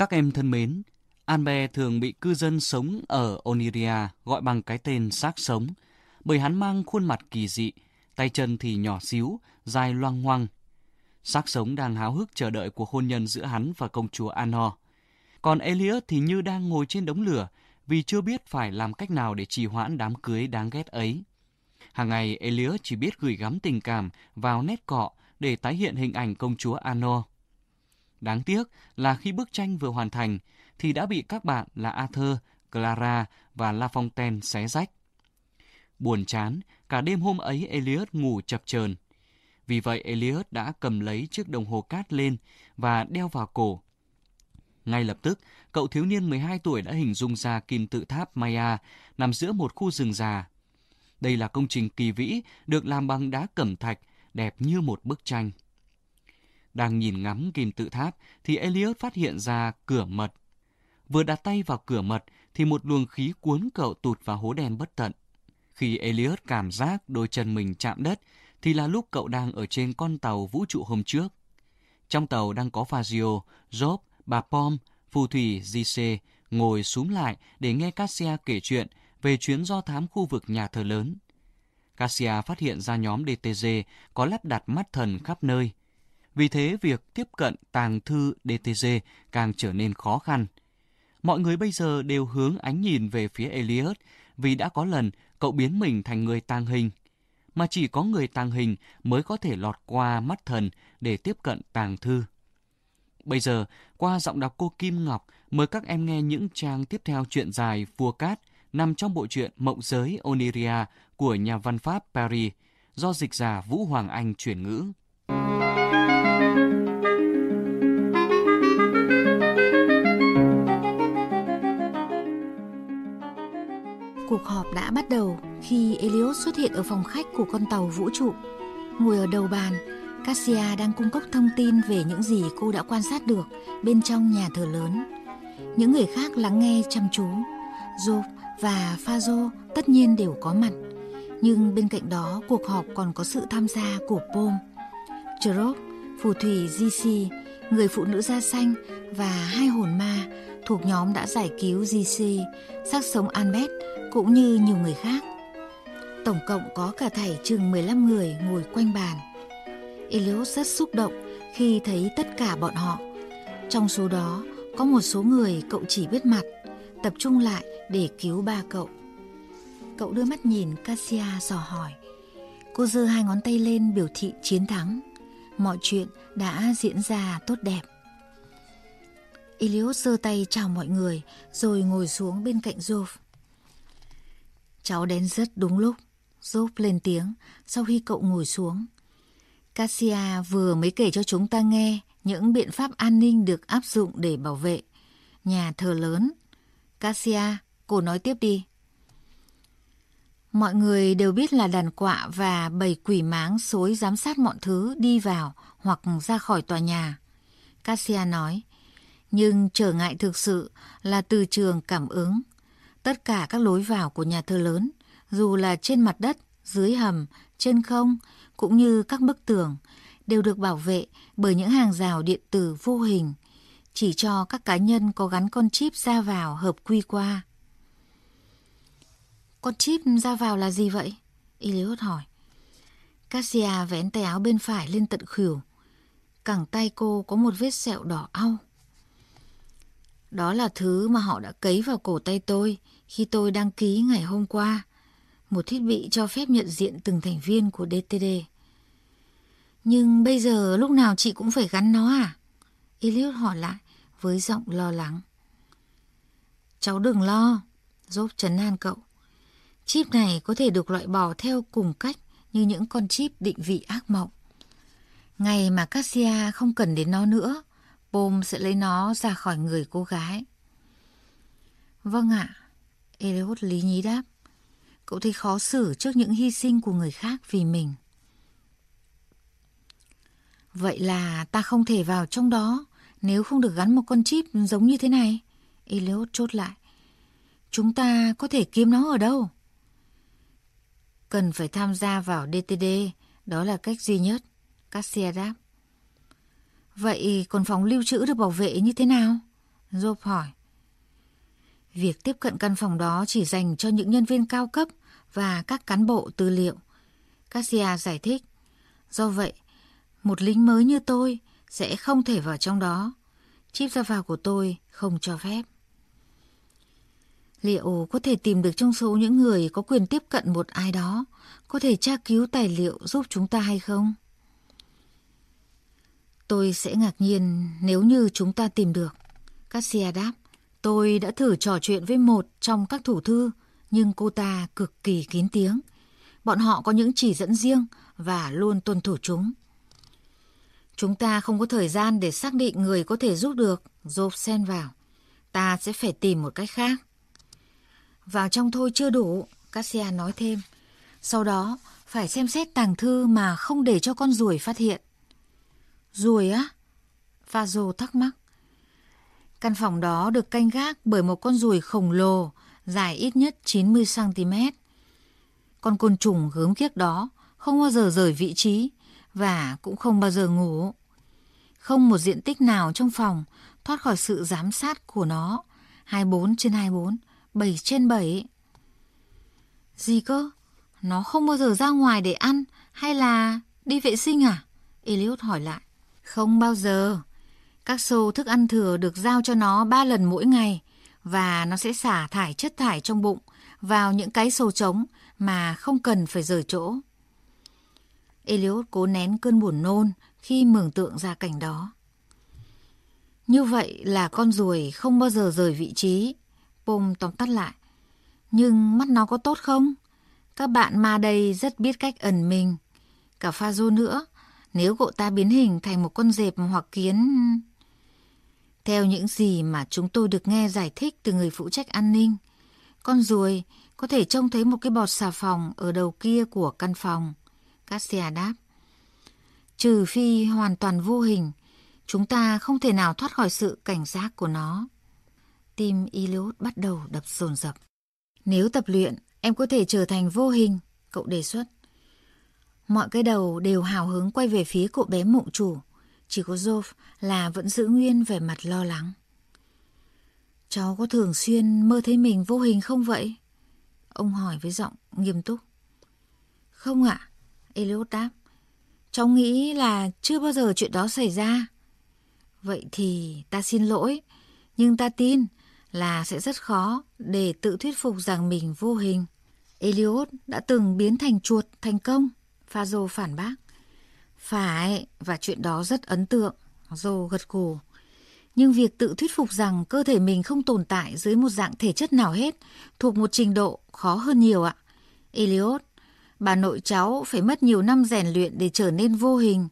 Các em thân mến, Anbe thường bị cư dân sống ở Oniria gọi bằng cái tên xác sống, bởi hắn mang khuôn mặt kỳ dị, tay chân thì nhỏ xíu, dài loang hoang. Xác sống đang háo hức chờ đợi cuộc hôn nhân giữa hắn và công chúa Anor. Còn Elias thì như đang ngồi trên đống lửa vì chưa biết phải làm cách nào để trì hoãn đám cưới đáng ghét ấy. Hàng ngày Elias chỉ biết gửi gắm tình cảm vào nét cọ để tái hiện hình ảnh công chúa Anor. Đáng tiếc là khi bức tranh vừa hoàn thành thì đã bị các bạn là Arthur, Clara và La Fontaine xé rách. Buồn chán, cả đêm hôm ấy Elliot ngủ chập chờn. Vì vậy Elliot đã cầm lấy chiếc đồng hồ cát lên và đeo vào cổ. Ngay lập tức, cậu thiếu niên 12 tuổi đã hình dung ra kim tự tháp Maya nằm giữa một khu rừng già. Đây là công trình kỳ vĩ được làm bằng đá cẩm thạch, đẹp như một bức tranh. Đang nhìn ngắm kim tự tháp thì Elliot phát hiện ra cửa mật. Vừa đặt tay vào cửa mật thì một luồng khí cuốn cậu tụt vào hố đen bất tận. Khi Elliot cảm giác đôi chân mình chạm đất thì là lúc cậu đang ở trên con tàu vũ trụ hôm trước. Trong tàu đang có Fazio, Job, bà Pom, phù thủy Gise ngồi súm lại để nghe Cassia kể chuyện về chuyến do thám khu vực nhà thờ lớn. Cassia phát hiện ra nhóm DTG có lắp đặt mắt thần khắp nơi. Vì thế, việc tiếp cận tàng thư DTG càng trở nên khó khăn. Mọi người bây giờ đều hướng ánh nhìn về phía Elliot vì đã có lần cậu biến mình thành người tàng hình. Mà chỉ có người tàng hình mới có thể lọt qua mắt thần để tiếp cận tàng thư. Bây giờ, qua giọng đọc cô Kim Ngọc, mời các em nghe những trang tiếp theo chuyện dài Vua Cát nằm trong bộ truyện Mộng giới Oniria của nhà văn Pháp Paris do dịch giả Vũ Hoàng Anh chuyển ngữ. Cuộc họp đã bắt đầu khi Elliot xuất hiện ở phòng khách của con tàu vũ trụ. Ngồi ở đầu bàn, Cassia đang cung cấp thông tin về những gì cô đã quan sát được bên trong nhà thờ lớn. Những người khác lắng nghe chăm chú. Job và Phazo tất nhiên đều có mặt. Nhưng bên cạnh đó, cuộc họp còn có sự tham gia của Pom, Cherop, phù thủy GC, người phụ nữ da xanh và hai hồn ma thuộc nhóm đã giải cứu GC, xác sống Albert cũng như nhiều người khác. Tổng cộng có cả thảy chừng 15 người ngồi quanh bàn. Eliot rất xúc động khi thấy tất cả bọn họ. Trong số đó có một số người cậu chỉ biết mặt, tập trung lại để cứu ba cậu. Cậu đưa mắt nhìn Cassia dò hỏi. Cô giơ hai ngón tay lên biểu thị chiến thắng. Mọi chuyện đã diễn ra tốt đẹp. Eliot giơ tay chào mọi người rồi ngồi xuống bên cạnh Job. Cháu đến rất đúng lúc. Job lên tiếng sau khi cậu ngồi xuống. Cassia vừa mới kể cho chúng ta nghe những biện pháp an ninh được áp dụng để bảo vệ nhà thờ lớn. Cassia, cô nói tiếp đi. Mọi người đều biết là đàn quạ và bầy quỷ máng xối giám sát mọi thứ đi vào hoặc ra khỏi tòa nhà. Cassia nói, nhưng trở ngại thực sự là từ trường cảm ứng. Tất cả các lối vào của nhà thờ lớn, dù là trên mặt đất, dưới hầm, trên không, cũng như các bức tường, đều được bảo vệ bởi những hàng rào điện tử vô hình, chỉ cho các cá nhân có gắn con chip ra vào hợp quy qua. Con chip ra vào là gì vậy? Eliot hỏi. Cassia vén tay áo bên phải lên tận khỉu. Cẳng tay cô có một vết sẹo đỏ au. Đó là thứ mà họ đã cấy vào cổ tay tôi khi tôi đăng ký ngày hôm qua. Một thiết bị cho phép nhận diện từng thành viên của DTD. Nhưng bây giờ lúc nào chị cũng phải gắn nó à? Eliot hỏi lại với giọng lo lắng. Cháu đừng lo, giúp trấn an cậu. Chip này có thể được loại bỏ theo cùng cách như những con chip định vị ác mộng. Ngày mà Cassia không cần đến nó nữa, Pom sẽ lấy nó ra khỏi người cô gái. Vâng ạ, Eliot lý nhí đáp. Cậu thấy khó xử trước những hy sinh của người khác vì mình. Vậy là ta không thể vào trong đó nếu không được gắn một con chip giống như thế này. Eliot chốt lại. Chúng ta có thể kiếm nó ở đâu? Cần phải tham gia vào DTD, đó là cách duy nhất. Cassia đáp. Vậy còn phòng lưu trữ được bảo vệ như thế nào? Job hỏi. Việc tiếp cận căn phòng đó chỉ dành cho những nhân viên cao cấp và các cán bộ tư liệu. Cassia giải thích. Do vậy, một lính mới như tôi sẽ không thể vào trong đó. Chip ra vào của tôi không cho phép. Liệu có thể tìm được trong số những người có quyền tiếp cận một ai đó, có thể tra cứu tài liệu giúp chúng ta hay không? Tôi sẽ ngạc nhiên nếu như chúng ta tìm được. Cassia đáp, tôi đã thử trò chuyện với một trong các thủ thư, nhưng cô ta cực kỳ kín tiếng. Bọn họ có những chỉ dẫn riêng và luôn tuân thủ chúng. Chúng ta không có thời gian để xác định người có thể giúp được, Job xen vào. Ta sẽ phải tìm một cách khác. Vào trong thôi chưa đủ, Cassia nói thêm. Sau đó, phải xem xét tàng thư mà không để cho con ruồi phát hiện. Ruồi á? Fazo thắc mắc. Căn phòng đó được canh gác bởi một con ruồi khổng lồ, dài ít nhất 90cm. Con côn trùng gớm kiếc đó không bao giờ rời vị trí và cũng không bao giờ ngủ. Không một diện tích nào trong phòng thoát khỏi sự giám sát của nó. 24 trên 24, 7 trên 7. Gì cơ? Nó không bao giờ ra ngoài để ăn hay là đi vệ sinh à? Eliot hỏi lại. Không bao giờ. Các xô thức ăn thừa được giao cho nó 3 lần mỗi ngày và nó sẽ xả thải chất thải trong bụng vào những cái xô trống mà không cần phải rời chỗ. Eliot cố nén cơn buồn nôn khi mường tượng ra cảnh đó. Như vậy là con ruồi không bao giờ rời vị trí. Pom tóm tắt lại. Nhưng mắt nó có tốt không? Các bạn ma đây rất biết cách ẩn mình. Cả pha nữa, nếu cậu ta biến hình thành một con dẹp hoặc kiến... Theo những gì mà chúng tôi được nghe giải thích từ người phụ trách an ninh, con ruồi có thể trông thấy một cái bọt xà phòng ở đầu kia của căn phòng. Cassia đáp. Trừ phi hoàn toàn vô hình, chúng ta không thể nào thoát khỏi sự cảnh giác của nó. Tim Iliot bắt đầu đập dồn dập. Nếu tập luyện, em có thể trở thành vô hình, cậu đề xuất. Mọi cái đầu đều hào hứng quay về phía cậu bé mộng chủ. Chỉ có Job là vẫn giữ nguyên vẻ mặt lo lắng. Cháu có thường xuyên mơ thấy mình vô hình không vậy? Ông hỏi với giọng nghiêm túc. Không ạ, à, Eliot đáp. Cháu nghĩ là chưa bao giờ chuyện đó xảy ra. Vậy thì ta xin lỗi, nhưng ta tin là sẽ rất khó để tự thuyết phục rằng mình vô hình. Eliot đã từng biến thành chuột thành công. Pha Dô phản bác. Phải, và chuyện đó rất ấn tượng. Dô gật gù. Nhưng việc tự thuyết phục rằng cơ thể mình không tồn tại dưới một dạng thể chất nào hết thuộc một trình độ khó hơn nhiều ạ. Eliot, bà nội cháu phải mất nhiều năm rèn luyện để trở nên vô hình.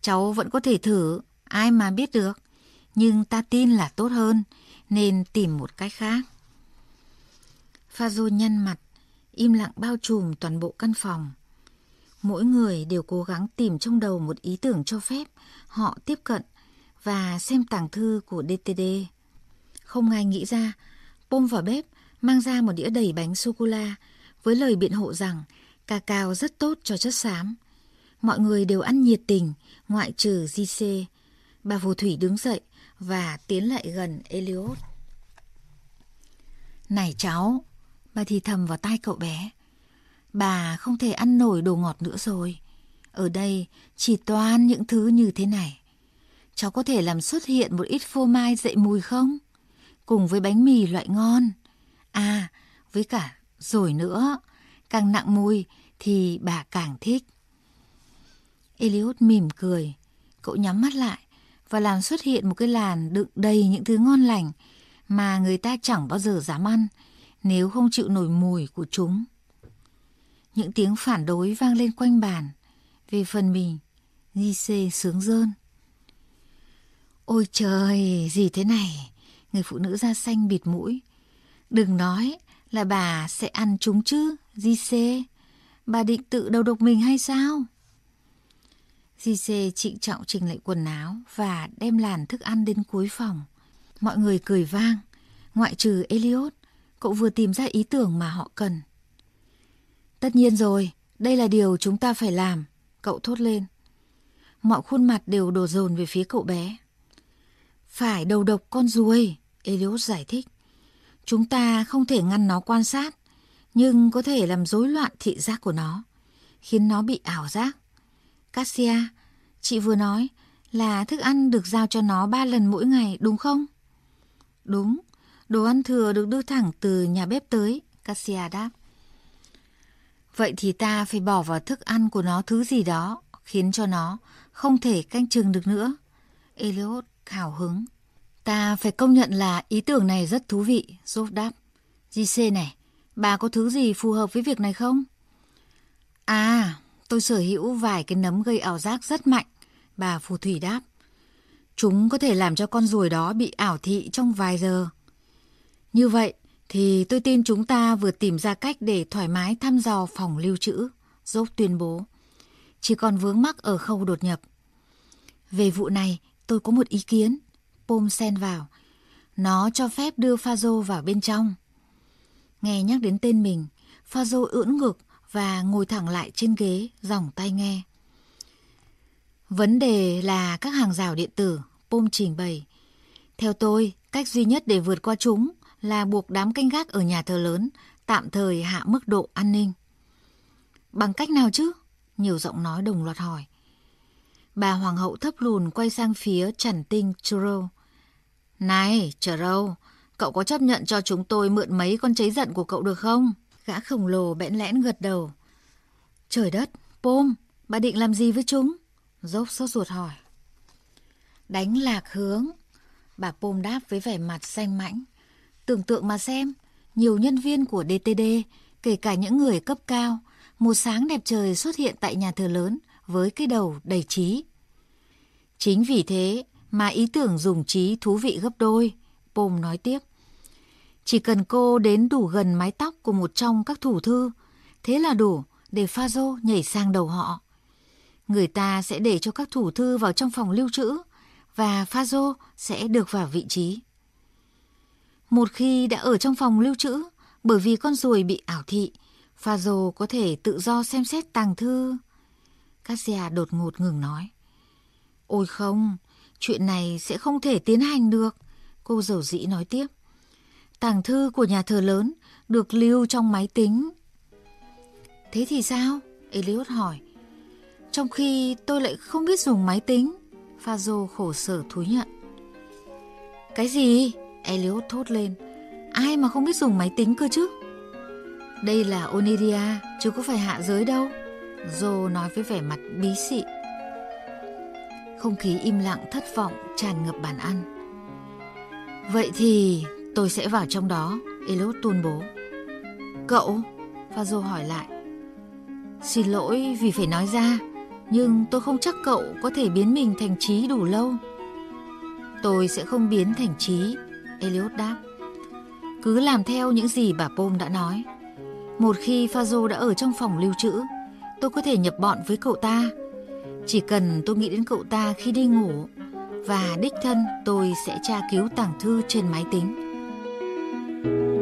Cháu vẫn có thể thử, ai mà biết được. Nhưng ta tin là tốt hơn, nên tìm một cách khác. Pha Dô nhăn mặt, im lặng bao trùm toàn bộ căn phòng. Mỗi người đều cố gắng tìm trong đầu một ý tưởng cho phép họ tiếp cận và xem tàng thư của DTD. Không ai nghĩ ra, Pom vào bếp mang ra một đĩa đầy bánh sô-cô-la với lời biện hộ rằng cacao rất tốt cho chất xám. Mọi người đều ăn nhiệt tình, ngoại trừ JC. Bà phù thủy đứng dậy và tiến lại gần Eliot. Này cháu, bà thì thầm vào tai cậu bé. Bà không thể ăn nổi đồ ngọt nữa rồi. Ở đây chỉ toàn những thứ như thế này. Cháu có thể làm xuất hiện một ít phô mai dậy mùi không? Cùng với bánh mì loại ngon. À, với cả rồi nữa, càng nặng mùi thì bà càng thích. Eliot mỉm cười, cậu nhắm mắt lại và làm xuất hiện một cái làn đựng đầy những thứ ngon lành mà người ta chẳng bao giờ dám ăn nếu không chịu nổi mùi của chúng. Những tiếng phản đối vang lên quanh bàn. Về phần mình, Di Gise sướng rơn. Ôi trời, gì thế này? Người phụ nữ da xanh bịt mũi. Đừng nói là bà sẽ ăn chúng chứ, Di Gise. Bà định tự đầu độc mình hay sao? Di Gise trịnh trọng chỉnh lại quần áo và đem làn thức ăn đến cuối phòng. Mọi người cười vang, ngoại trừ Elliot, cậu vừa tìm ra ý tưởng mà họ cần. Tất nhiên rồi, đây là điều chúng ta phải làm, cậu thốt lên. Mọi khuôn mặt đều đổ dồn về phía cậu bé. Phải đầu độc con ruồi, Eliot giải thích. Chúng ta không thể ngăn nó quan sát, nhưng có thể làm rối loạn thị giác của nó, khiến nó bị ảo giác. Cassia, chị vừa nói là thức ăn được giao cho nó ba lần mỗi ngày, đúng không? Đúng, đồ ăn thừa được đưa thẳng từ nhà bếp tới, Cassia đáp. Vậy thì ta phải bỏ vào thức ăn của nó thứ gì đó, khiến cho nó không thể canh chừng được nữa. Eliot hào hứng. Ta phải công nhận là ý tưởng này rất thú vị, Job đáp. JC này, bà có thứ gì phù hợp với việc này không? À, tôi sở hữu vài cái nấm gây ảo giác rất mạnh, bà phù thủy đáp. Chúng có thể làm cho con ruồi đó bị ảo thị trong vài giờ. Như vậy thì tôi tin chúng ta vừa tìm ra cách để thoải mái thăm dò phòng lưu trữ, Job tuyên bố. Chỉ còn vướng mắc ở khâu đột nhập. Về vụ này, tôi có một ý kiến. Pom xen vào. Nó cho phép đưa Fazo vào bên trong. Nghe nhắc đến tên mình, Fazo ưỡn ngực và ngồi thẳng lại trên ghế, dòng tay nghe. Vấn đề là các hàng rào điện tử, Pom trình bày. Theo tôi, cách duy nhất để vượt qua chúng là buộc đám canh gác ở nhà thờ lớn tạm thời hạ mức độ an ninh. Bằng cách nào chứ? Nhiều giọng nói đồng loạt hỏi. Bà hoàng hậu thấp lùn quay sang phía chằn tinh Churro. Này, Churro, cậu có chấp nhận cho chúng tôi mượn mấy con cháy giận của cậu được không? Gã khổng lồ bẽn lẽn gật đầu. Trời đất, Pôm, bà định làm gì với chúng? Dốc sốt ruột hỏi. Đánh lạc hướng. Bà Pôm đáp với vẻ mặt xanh mãnh. Tưởng tượng mà xem, nhiều nhân viên của DTD, kể cả những người cấp cao, một sáng đẹp trời xuất hiện tại nhà thờ lớn với cái đầu đầy trí. Chính vì thế mà ý tưởng dùng trí thú vị gấp đôi, Pom nói tiếp. Chỉ cần cô đến đủ gần mái tóc của một trong các thủ thư, thế là đủ để Phazo nhảy sang đầu họ. Người ta sẽ để cho các thủ thư vào trong phòng lưu trữ và Phazo sẽ được vào vị trí. Một khi đã ở trong phòng lưu trữ, bởi vì con ruồi bị ảo thị, pha dồ có thể tự do xem xét tàng thư. Cassia đột ngột ngừng nói. Ôi không, chuyện này sẽ không thể tiến hành được, cô dầu dĩ nói tiếp. Tàng thư của nhà thờ lớn được lưu trong máy tính. Thế thì sao? Eliot hỏi. Trong khi tôi lại không biết dùng máy tính. Phazo khổ sở thú nhận. Cái gì? Eliot thốt lên. Ai mà không biết dùng máy tính cơ chứ? Đây là Oniria, chứ có phải hạ giới đâu. Joe nói với vẻ mặt bí xị. Không khí im lặng thất vọng tràn ngập bàn ăn. Vậy thì tôi sẽ vào trong đó, Eliot tuyên bố. Cậu? Fazo hỏi lại. Xin lỗi vì phải nói ra, nhưng tôi không chắc cậu có thể biến mình thành trí đủ lâu. Tôi sẽ không biến thành trí, Eliot đáp. Cứ làm theo những gì bà Pom đã nói. Một khi Fazo đã ở trong phòng lưu trữ, tôi có thể nhập bọn với cậu ta. Chỉ cần tôi nghĩ đến cậu ta khi đi ngủ và đích thân tôi sẽ tra cứu tàng thư trên máy tính. Các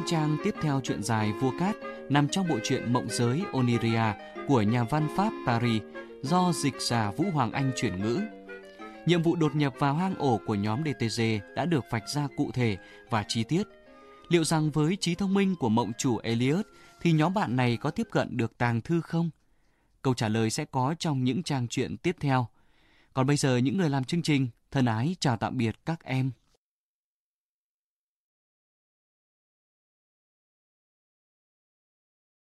những trang tiếp theo truyện dài Vua Cát nằm trong bộ truyện Mộng giới Oniria của nhà văn Pháp Paris do dịch giả Vũ Hoàng Anh chuyển ngữ. Nhiệm vụ đột nhập vào hang ổ của nhóm DTG đã được vạch ra cụ thể và chi tiết. Liệu rằng với trí thông minh của mộng chủ Elliot thì nhóm bạn này có tiếp cận được tàng thư không? Câu trả lời sẽ có trong những trang truyện tiếp theo. Còn bây giờ những người làm chương trình, thân ái chào tạm biệt các em.